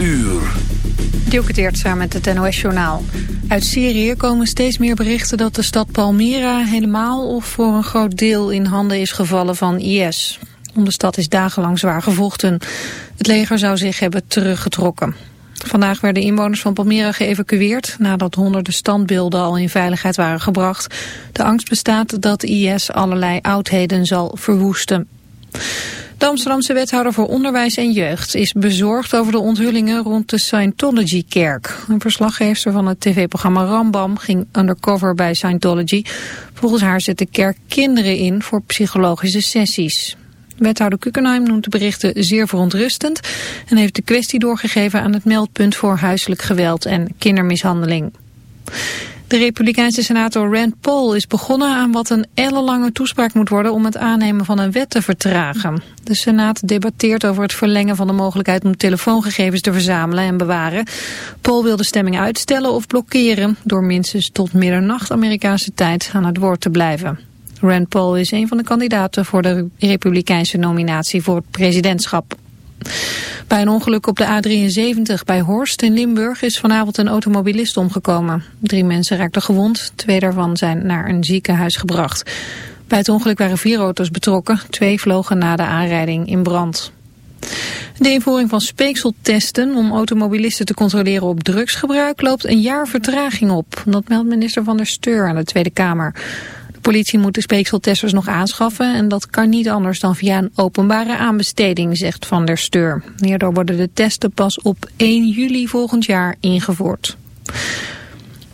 uur. Samen met het NOS-journaal. Uit Syrië komen steeds meer berichten dat de stad Palmyra helemaal of voor een groot deel in handen is gevallen van IS. Om de stad is dagenlang zwaar gevochten. Het leger zou zich hebben teruggetrokken. Vandaag werden inwoners van Palmyra geëvacueerd nadat honderden standbeelden al in veiligheid waren gebracht. De angst bestaat dat IS allerlei oudheden zal verwoesten. De Amsterdamse wethouder voor onderwijs en jeugd is bezorgd over de onthullingen rond de Scientology-kerk. Een verslaggever van het tv-programma Rambam ging undercover bij Scientology. Volgens haar zet de kerk kinderen in voor psychologische sessies. Wethouder Kukenheim noemt de berichten zeer verontrustend en heeft de kwestie doorgegeven aan het meldpunt voor huiselijk geweld en kindermishandeling. De republikeinse senator Rand Paul is begonnen aan wat een ellenlange toespraak moet worden om het aannemen van een wet te vertragen. De senaat debatteert over het verlengen van de mogelijkheid om telefoongegevens te verzamelen en bewaren. Paul wil de stemming uitstellen of blokkeren door minstens tot middernacht Amerikaanse tijd aan het woord te blijven. Rand Paul is een van de kandidaten voor de republikeinse nominatie voor het presidentschap. Bij een ongeluk op de A73 bij Horst in Limburg is vanavond een automobilist omgekomen. Drie mensen raakten gewond, twee daarvan zijn naar een ziekenhuis gebracht. Bij het ongeluk waren vier auto's betrokken, twee vlogen na de aanrijding in brand. De invoering van speekseltesten om automobilisten te controleren op drugsgebruik loopt een jaar vertraging op. Dat meldt minister Van der Steur aan de Tweede Kamer. De politie moet de speekseltesters nog aanschaffen en dat kan niet anders dan via een openbare aanbesteding, zegt Van der Steur. Hierdoor worden de testen pas op 1 juli volgend jaar ingevoerd.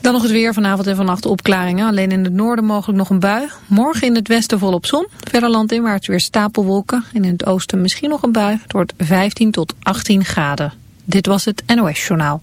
Dan nog het weer vanavond en vannacht opklaringen. Alleen in het noorden mogelijk nog een bui. Morgen in het westen volop zon. Verder landinwaarts weer stapelwolken. En in het oosten misschien nog een bui. Het wordt 15 tot 18 graden. Dit was het NOS Journaal.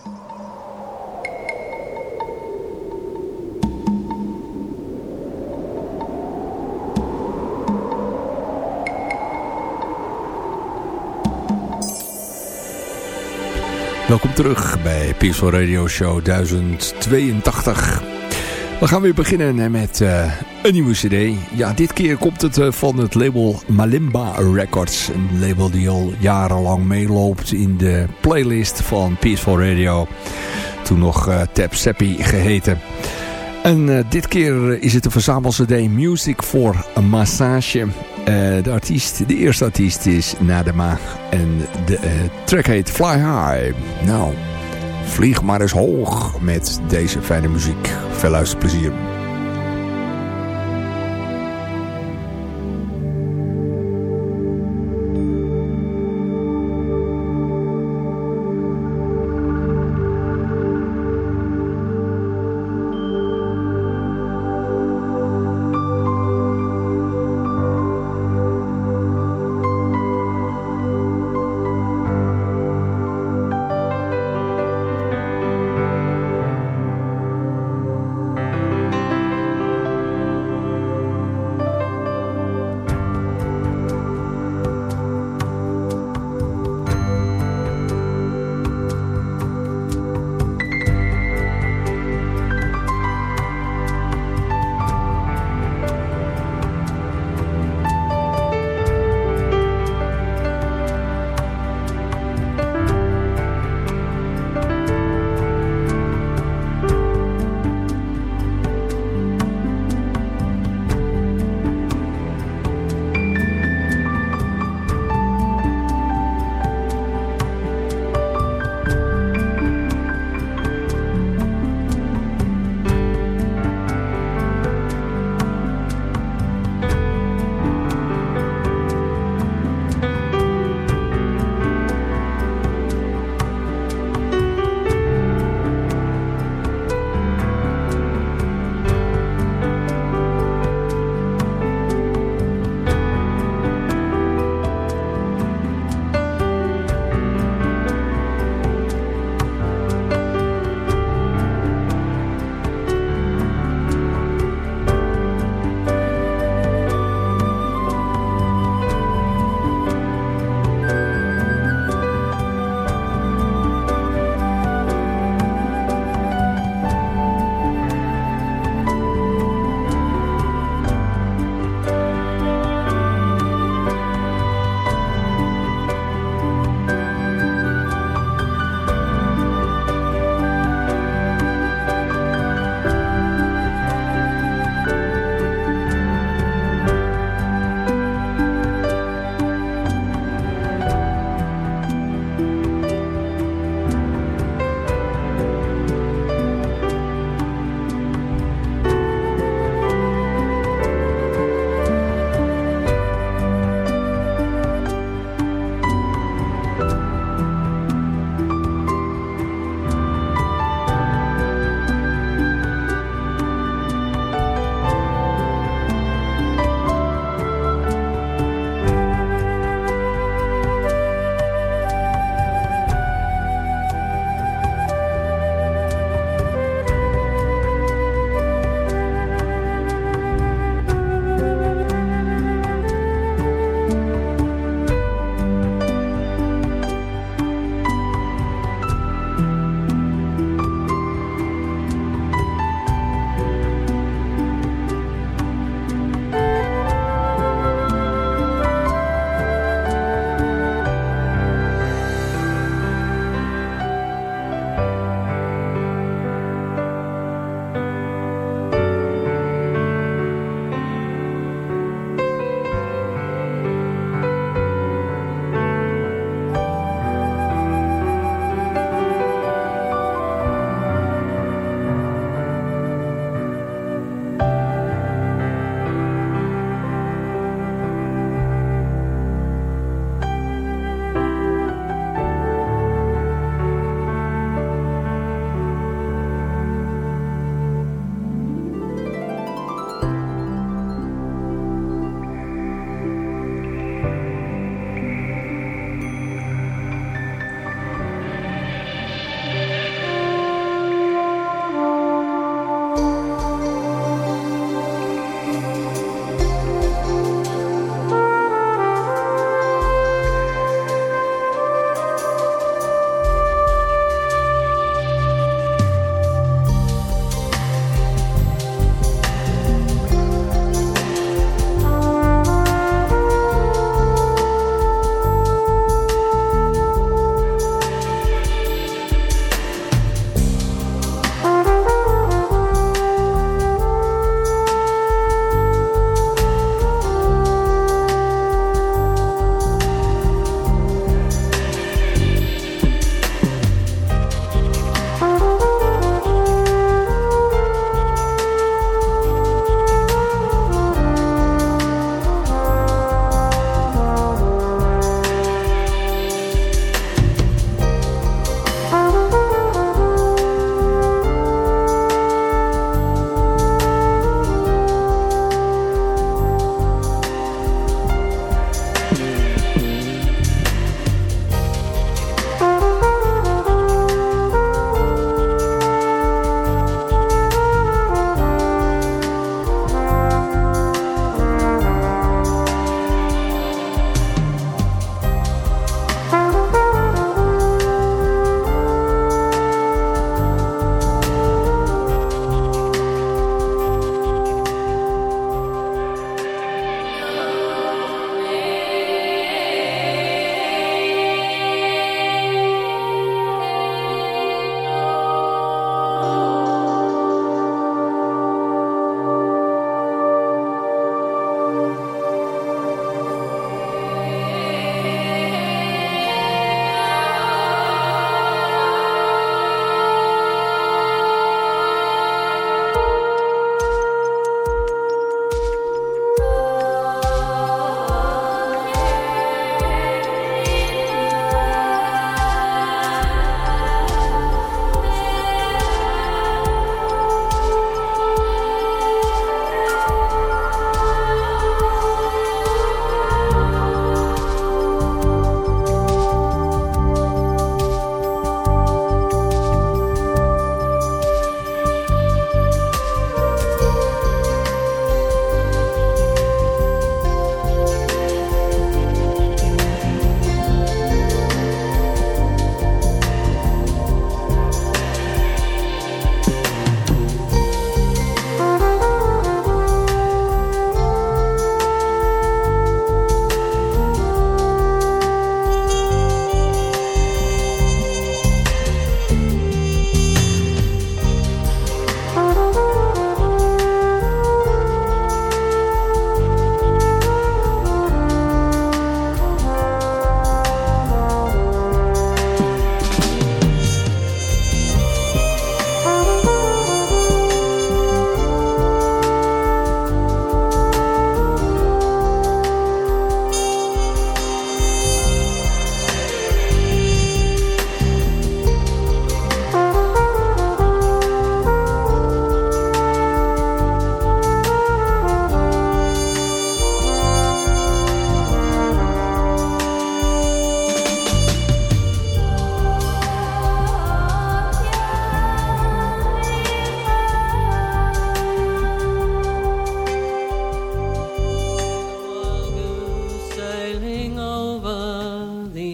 Welkom terug bij Peaceful Radio Show 1082. We gaan weer beginnen met uh, een nieuwe cd. Ja, dit keer komt het uh, van het label Malimba Records. Een label die al jarenlang meeloopt in de playlist van Peaceful Radio. Toen nog uh, Tap Seppi geheten. En dit keer is het de verzamelcd Music for a Massage. Uh, de, artiest, de eerste artiest is Nadema. En de uh, track heet Fly High. Nou, vlieg maar eens hoog met deze fijne muziek. Veel luisterplezier.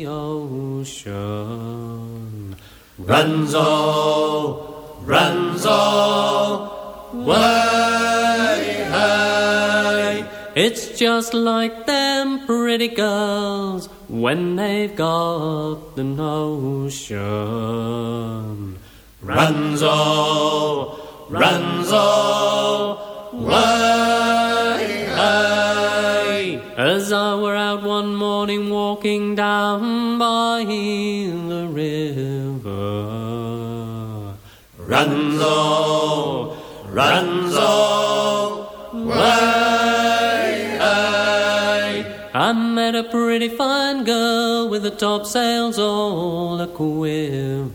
Ocean. Ranzo, Ranzo, way, hey. It's just like them pretty girls when they've got the notion. Ranzo, Ranzo, way, hey. As I were out one morning walking down by the river. Ranzo, Ranzo, way, hey. I met a pretty fine girl with the topsails all a quiver.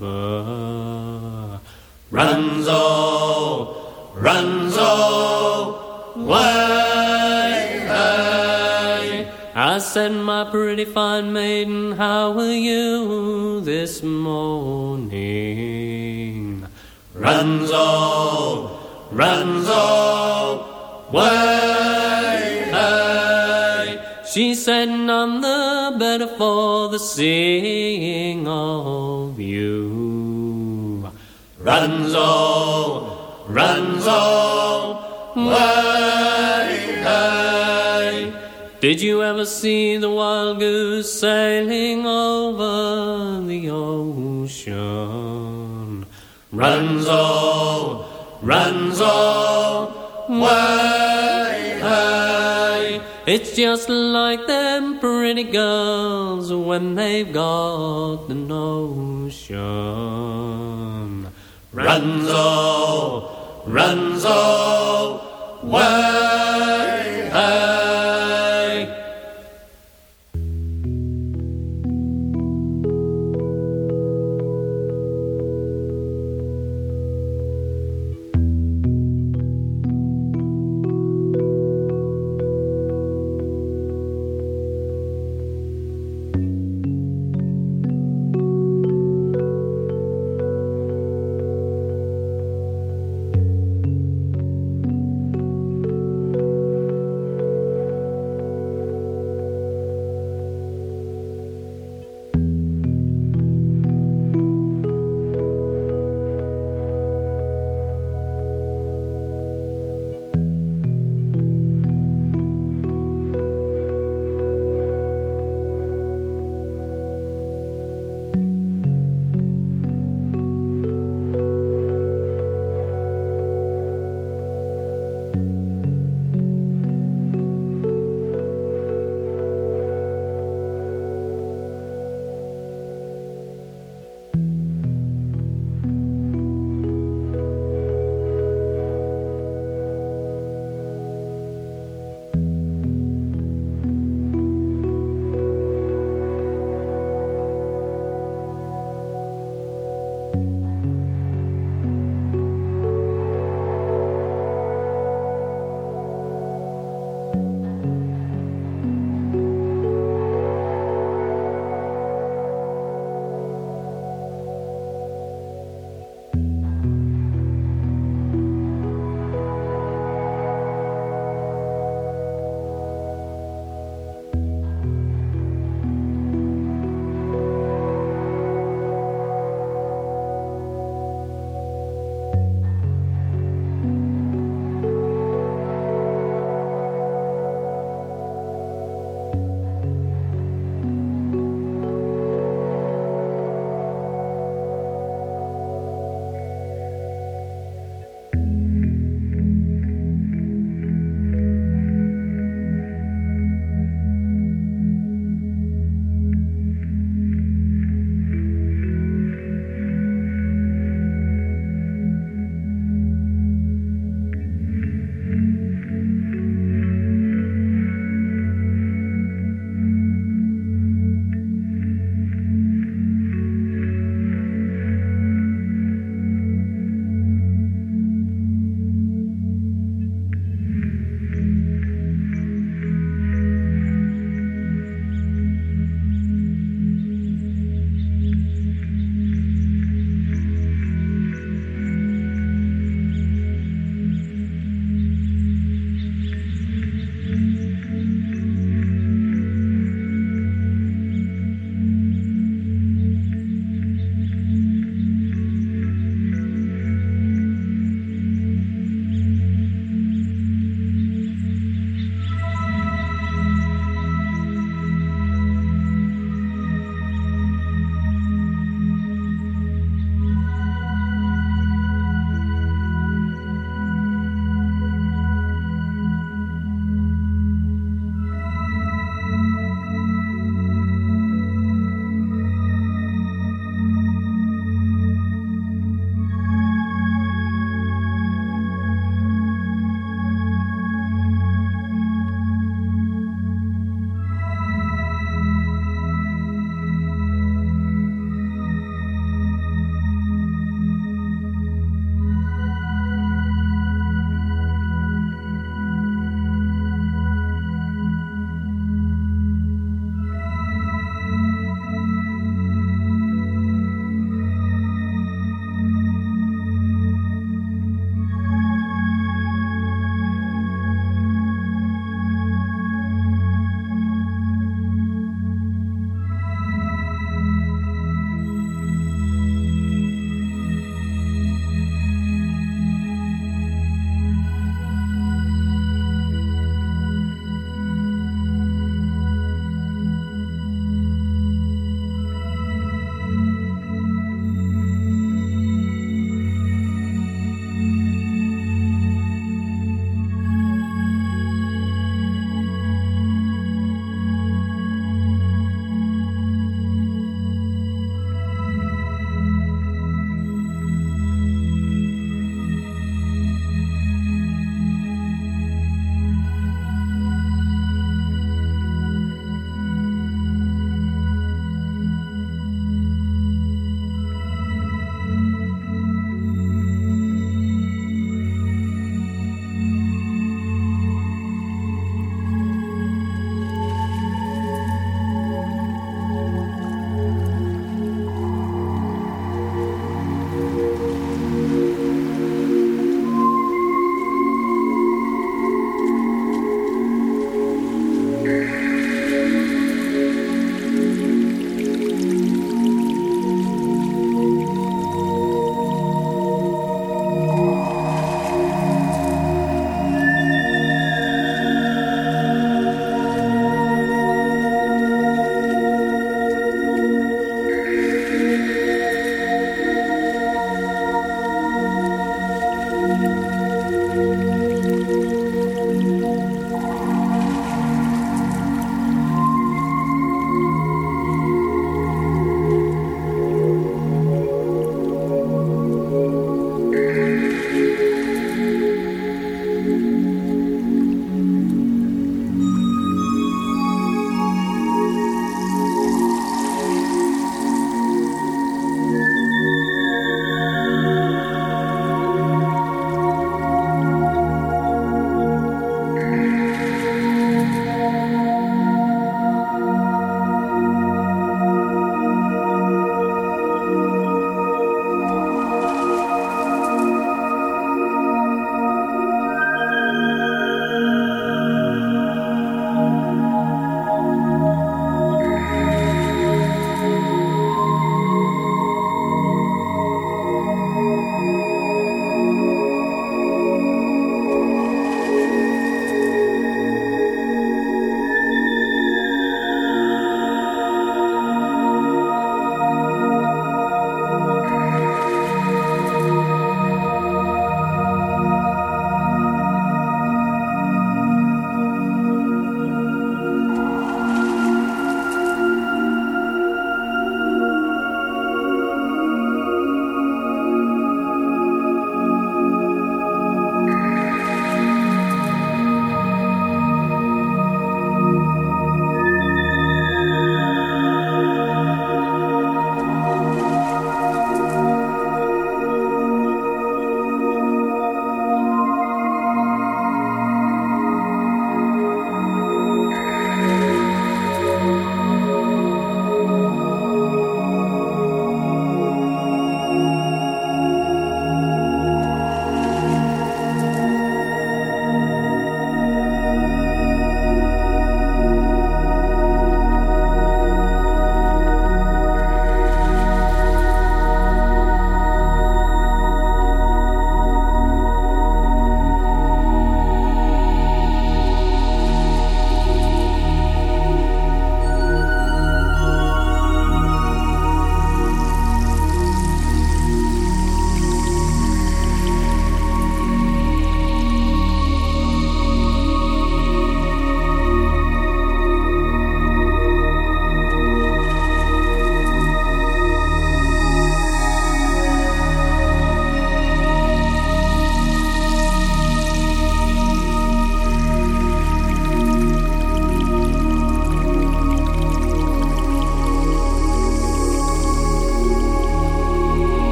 Ranzo, Ranzo, way, said, my pretty fine maiden, how are you this morning? Ranzo, Ranzo, way. She said, none the better for the seeing of you. Ranzo, Ranzo, way. Did you ever see the wild goose sailing over the ocean? Ranzo, Ranzo, way, hey. It's just like them pretty girls when they've got the notion. Ranzo, Ranzo, way,